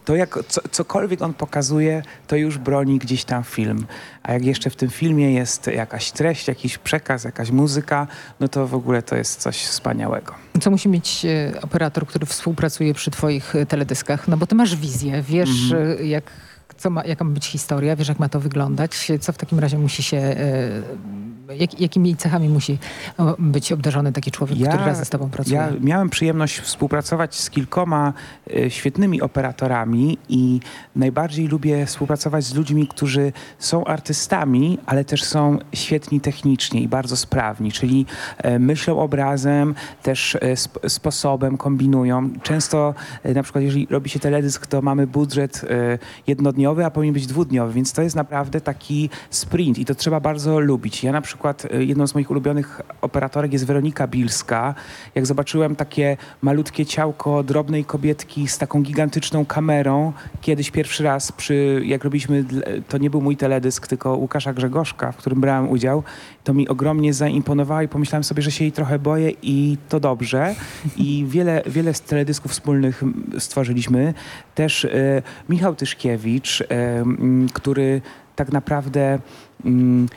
to jak co, cokolwiek on pokazuje, to już broni gdzieś tam film. A jak jeszcze w tym filmie jest jakaś treść, jakiś przekaz, jakaś muzyka, no to w ogóle to jest coś wspaniałego. Co musi mieć e, operator, który współpracuje przy twoich e, teledyskach? No bo ty masz wizję, wiesz Mhm. e, jak, co ma, jaka ma być historia, wiesz jak ma to wyglądać, co w takim razie musi się, e, jak, jakimi cechami musi być obdarzony taki człowiek, który razem z tobą pracuje? Ja miałem przyjemność współpracować z kilkoma e, świetnymi operatorami i najbardziej lubię współpracować z ludźmi, którzy są artystami, ale też są świetni technicznie i bardzo sprawni, czyli e, myślą obrazem, też sp- sposobem, kombinują. Często na przykład jeżeli robi się teledysk, to mamy budżet e, jednodniowy, a powinien być dwudniowy, więc to jest naprawdę taki sprint i to trzeba bardzo lubić. Ja na przykład e, jedną z moich ulubionych operatorek jest Weronika Bilska. Jak zobaczyłem takie malutkie ciałko drobnej kobietki z taką gigantyczną kamerą, kiedyś pierwszy raz przy, jak robiliśmy, to nie był mój teledysk, tylko Łukasza Grzegorzka, w którym brałem udział, to mi ogromnie zaimponowało i pomyślałem sobie, że się jej trochę boję i to dobrze. I wiele, wiele teledysków wspólnych stworzyliśmy. Też e, Michał Tyszkiewicz, który tak naprawdę mm,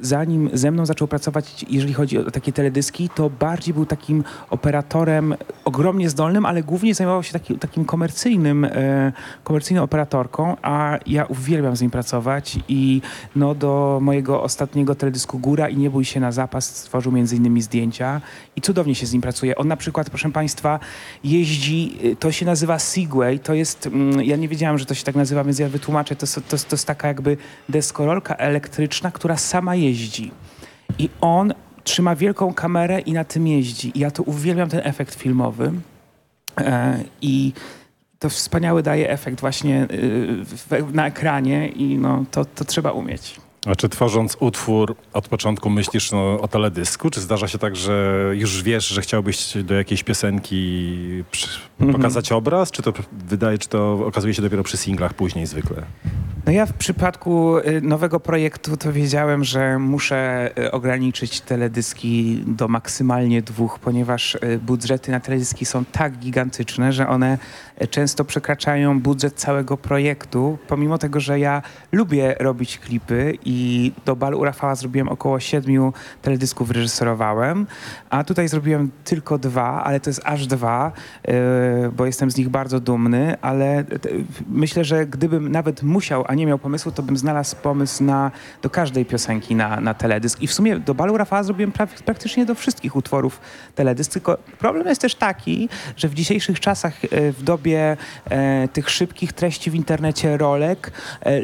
zanim ze mną zaczął pracować, jeżeli chodzi o takie teledyski, to bardziej był takim operatorem ogromnie zdolnym, ale głównie zajmował się taki, takim komercyjnym, e, komercyjną operatorką, a ja uwielbiam z nim pracować i no, do mojego ostatniego teledysku Góra i Nie bój się na zapas stworzył między innymi zdjęcia i cudownie się z nim pracuje. On na przykład, proszę Państwa, jeździ, y, to się nazywa Segway, to jest, mm, ja nie wiedziałam, że to się tak nazywa, więc ja wytłumaczę, to, to, jest- to jest taka jakby deskorolka elektryczna, która sama jeździ. I on trzyma wielką kamerę i na tym jeździ. I ja to uwielbiam ten efekt filmowy. E, I to wspaniały daje efekt właśnie y, w, na ekranie i no, to, to trzeba umieć. A czy tworząc utwór od początku myślisz no, o teledysku? Czy zdarza się tak, że już wiesz, że chciałbyś do jakiejś piosenki Mhm. pokazać obraz? Czy to wydaje, czy to okazuje się dopiero przy singlach później zwykle? No ja w przypadku y, nowego projektu to wiedziałem, że muszę y, ograniczyć teledyski do maksymalnie dwóch, ponieważ y, budżety na teledyski są tak gigantyczne, że one często przekraczają budżet całego projektu, pomimo tego, że ja lubię robić klipy i do balu u Rafała zrobiłem około siedmiu teledysków, reżyserowałem, a tutaj zrobiłem tylko dwa, ale to jest aż dwa, y, bo jestem z nich bardzo dumny, ale t- myślę, że gdybym nawet musiał, a nie miał pomysłu, to bym znalazł pomysł na, do każdej piosenki na, na teledysk. I w sumie do balu Rafała zrobiłem pra praktycznie do wszystkich utworów teledysk, tylko problem jest też taki, że w dzisiejszych czasach, e, w dobie e, tych szybkich treści w internecie, rolek, e,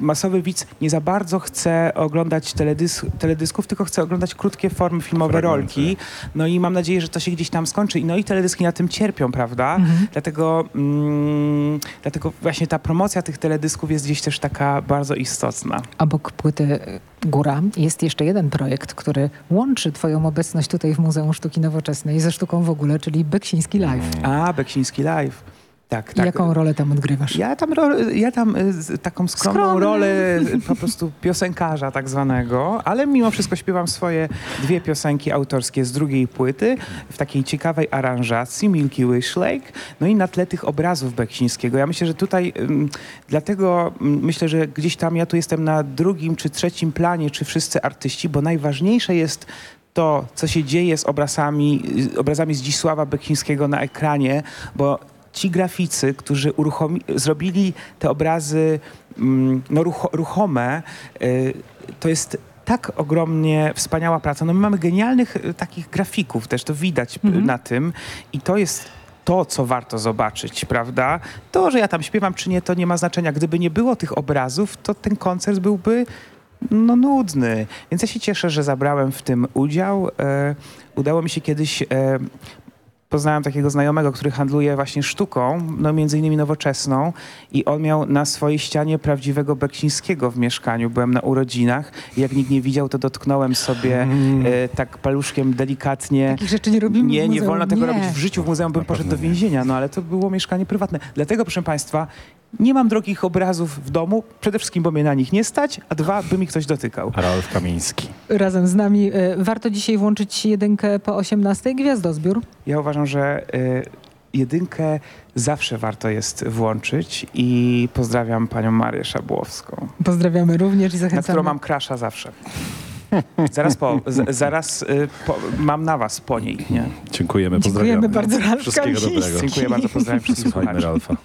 masowy widz nie za bardzo chce oglądać teledys teledysków, tylko chce oglądać krótkie formy filmowe, Fragmenty. rolki. No i mam nadzieję, że to się gdzieś tam skończy. I No i teledyski na tym cierpią, prawda? Mhm. Dlatego, mm, dlatego właśnie ta promocja tych teledysków jest gdzieś też taka bardzo istotna. Obok płyty Góra jest jeszcze jeden projekt, który łączy twoją obecność tutaj w Muzeum Sztuki Nowoczesnej ze sztuką w ogóle, czyli Beksiński Live. A, Beksiński Live. Tak, tak. Jaką rolę tam odgrywasz? Ja tam, ja tam y, taką skromną Skromny. rolę y, po prostu piosenkarza tak zwanego, ale mimo wszystko śpiewam swoje dwie piosenki autorskie z drugiej płyty w takiej ciekawej aranżacji Milky Wish Lake, no i na tle tych obrazów Beksińskiego. Ja myślę, że tutaj dlatego myślę, że gdzieś tam ja tu jestem na drugim czy trzecim planie, czy wszyscy artyści, bo najważniejsze jest to, co się dzieje z obrazami, obrazami Zdzisława Beksińskiego na ekranie, bo ci graficy, którzy uruchomi, zrobili te obrazy mm, no, rucho, ruchome, y, to jest tak ogromnie wspaniała praca. No my mamy genialnych y, takich grafików też, to widać y, Mhm. na tym i to jest to, co warto zobaczyć, prawda? To, że ja tam śpiewam czy nie, to nie ma znaczenia. Gdyby nie było tych obrazów, to ten koncert byłby no, nudny. Więc ja się cieszę, że zabrałem w tym udział. E, udało mi się kiedyś... E, Poznałem takiego znajomego, który handluje właśnie sztuką, no między innymi nowoczesną i on miał na swojej ścianie prawdziwego Beksińskiego w mieszkaniu. Byłem na urodzinach i jak nikt nie widział, to dotknąłem sobie e, tak paluszkiem delikatnie. Takich rzeczy nie robimy w Nie, nie wolno tego Nie. robić w życiu. W muzeum bym poszedł do więzienia, no ale to było mieszkanie prywatne. Dlatego, proszę państwa, nie mam drogich obrazów w domu. Przede wszystkim, bo mnie na nich nie stać, a dwa, by mi ktoś dotykał. Ralf Kamiński. Razem z nami e, warto dzisiaj włączyć jedynkę po 18. Gwiazdozbiór. Ja uważam, że y, jedynkę zawsze warto jest włączyć i pozdrawiam panią Marię Szabłowską, Pozdrawiamy również i na zachęcamy. którą mam krasza zawsze. Zaraz, po, z, zaraz y, po, mam na was po niej, nie? Dziękujemy, Dziękujemy pozdrawiamy. bardzo, Ralf Wszystkiego Kamiński. dobrego. Dziękuję bardzo, pozdrawiam wszystkich Słuchajmy słuchaczy. Ralfa.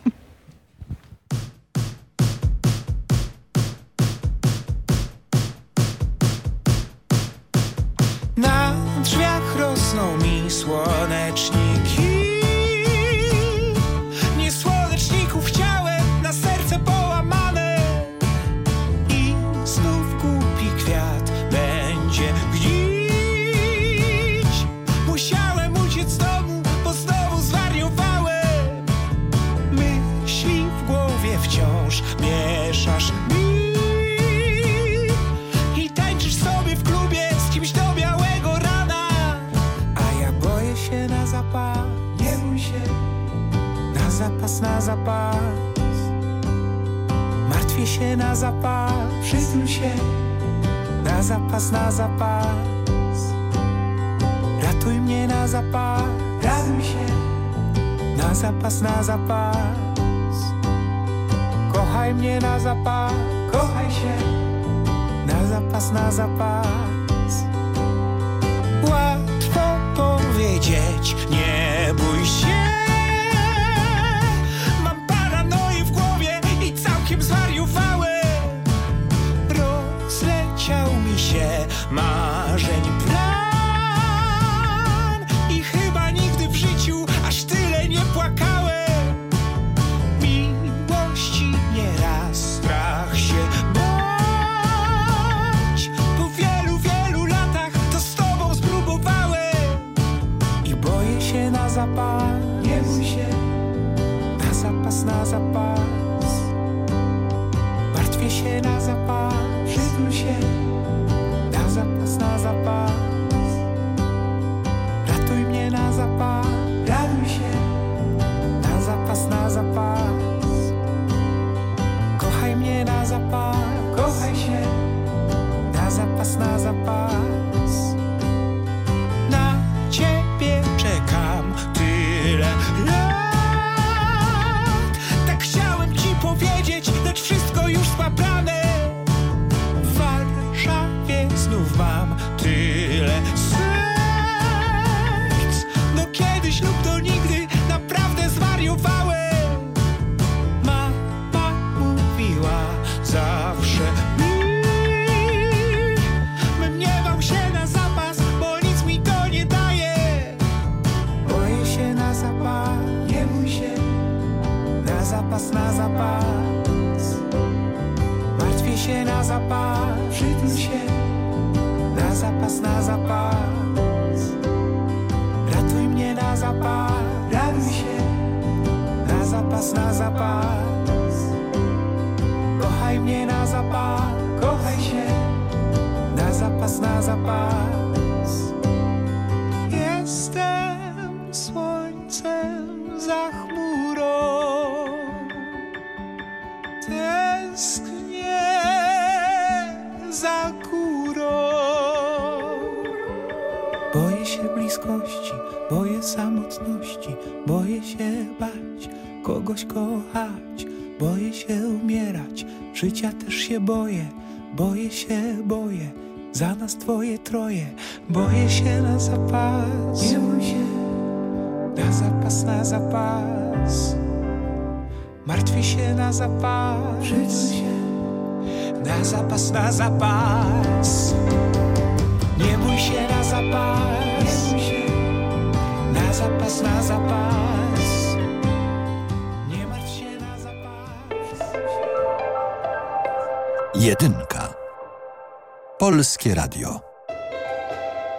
Boję się na zapas, nie bój się, na zapas, na zapas, martwię się na zapas, się, na zapas, na zapas. Nie bój się na zapas. Nie bój się. Na zapas, na zapas. Nie martw się na zapas. Jedynka. Polskie Radio.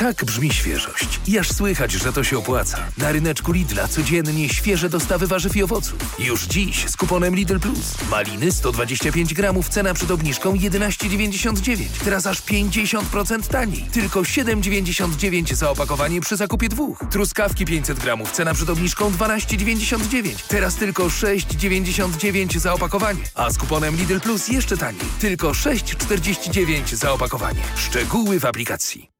Tak brzmi świeżość. I aż słychać, że to się opłaca. Na ryneczku Lidla codziennie świeże dostawy warzyw i owoców. Już dziś z kuponem Lidl Plus. Maliny 125 gramów, cena przed obniżką 11,99. Teraz aż 50% taniej. Tylko 7,99 za opakowanie przy zakupie dwóch. Truskawki 500 gramów, cena przed obniżką 12,99. Teraz tylko 6,99 za opakowanie. A z kuponem Lidl Plus jeszcze taniej. Tylko 6,49 za opakowanie. Szczegóły w aplikacji.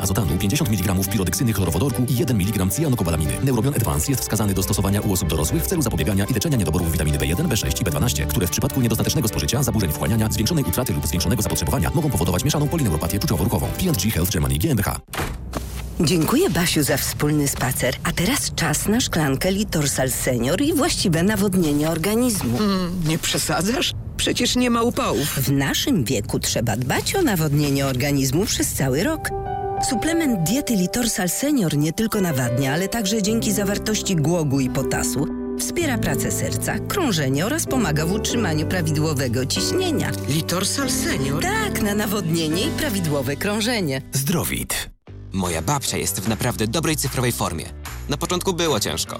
azotanu, 50 mg pirodeksyny chlorowodorku i 1 mg cyjanokobalaminy. Neurobion Advance jest wskazany do stosowania u osób dorosłych w celu zapobiegania i leczenia niedoborów witaminy B1, B6 i B12, które w przypadku niedostatecznego spożycia, zaburzeń wchłaniania, zwiększonej utraty lub zwiększonego zapotrzebowania mogą powodować mieszaną polineuropatię czuciowo-ruchową. P&G Health Germany GmbH. Dziękuję Basiu za wspólny spacer. A teraz czas na szklankę Litorsal Senior i właściwe nawodnienie organizmu. nie przesadzasz? Przecież nie ma upałów. W naszym wieku trzeba dbać o nawodnienie organizmu przez cały rok. Suplement diety Litorsal Senior nie tylko nawadnia, ale także dzięki zawartości głogu i potasu wspiera pracę serca, krążenie oraz pomaga w utrzymaniu prawidłowego ciśnienia. Litorsal Senior? Tak, na nawodnienie i prawidłowe krążenie. Zdrowit. Moja babcia jest w naprawdę dobrej cyfrowej formie. Na początku było ciężko,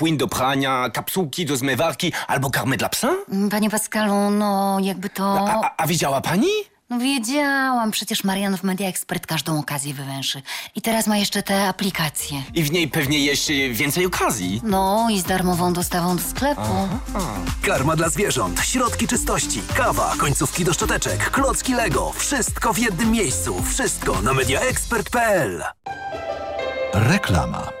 płyn do prania, kapsułki do zmywarki albo karmę dla psa? Panie Pascalu, no jakby to... A, a, a widziała pani? No wiedziałam, przecież Marian w Media Expert każdą okazję wywęszy. I teraz ma jeszcze te aplikacje. I w niej pewnie jeszcze więcej okazji. No i z darmową dostawą do sklepu. Karma dla zwierząt, środki czystości, kawa, końcówki do szczoteczek, klocki Lego. Wszystko w jednym miejscu. Wszystko na mediaexpert.pl Reklama.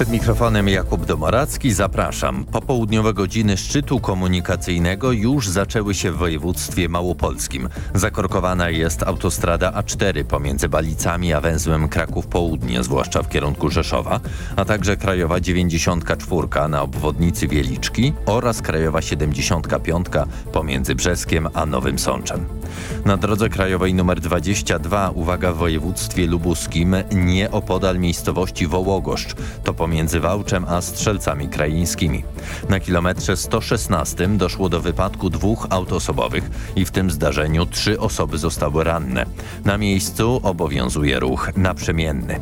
Przed mikrofonem Jakub Domoracki zapraszam. Popołudniowe godziny szczytu komunikacyjnego już zaczęły się w województwie małopolskim. Zakorkowana jest autostrada A4 pomiędzy Balicami a węzłem Kraków Południe, zwłaszcza w kierunku Rzeszowa, a także krajowa 94 na obwodnicy Wieliczki oraz krajowa 75 pomiędzy Brzeskiem a Nowym Sączem. Na drodze krajowej nr 22, uwaga w województwie lubuskim, nie opodal miejscowości Wołogoszcz, to pomiędzy Wałczem a Strzelcami Kraińskimi. Na kilometrze 116 doszło do wypadku dwóch aut osobowych i w tym zdarzeniu trzy osoby zostały ranne. Na miejscu obowiązuje ruch naprzemienny.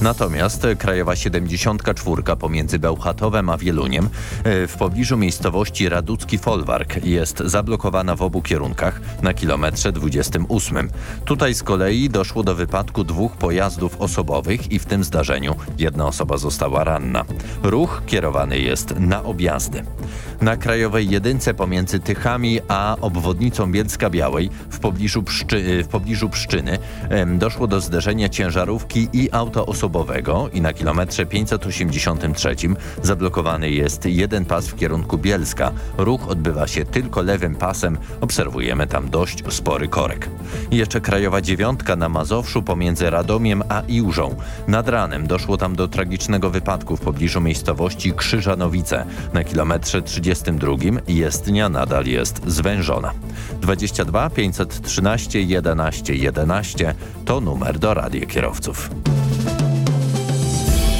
Natomiast krajowa 74 pomiędzy Bełchatowem a Wieluniem e, w pobliżu miejscowości Raducki Folwark jest zablokowana w obu kierunkach na kilometrze 28. Tutaj z kolei doszło do wypadku dwóch pojazdów osobowych i w tym zdarzeniu jedna osoba została ranna. Ruch kierowany jest na objazdy. Na krajowej jedynce pomiędzy Tychami a obwodnicą Bielska Białej w pobliżu, Pszczy, w pobliżu Pszczyny doszło do zderzenia ciężarówki i auta osobowego i na kilometrze 583 zablokowany jest jeden pas w kierunku Bielska. Ruch odbywa się tylko lewym pasem. Obserwujemy tam dość spory korek. Jeszcze krajowa dziewiątka na Mazowszu pomiędzy Radomiem a Iłżą. Nad ranem doszło tam do tragicznego wypadku w pobliżu miejscowości Krzyżanowice. Na kilometrze 32 jezdnia nadal jest zwężona. 22 513 11 11 to numer do radia kierowców.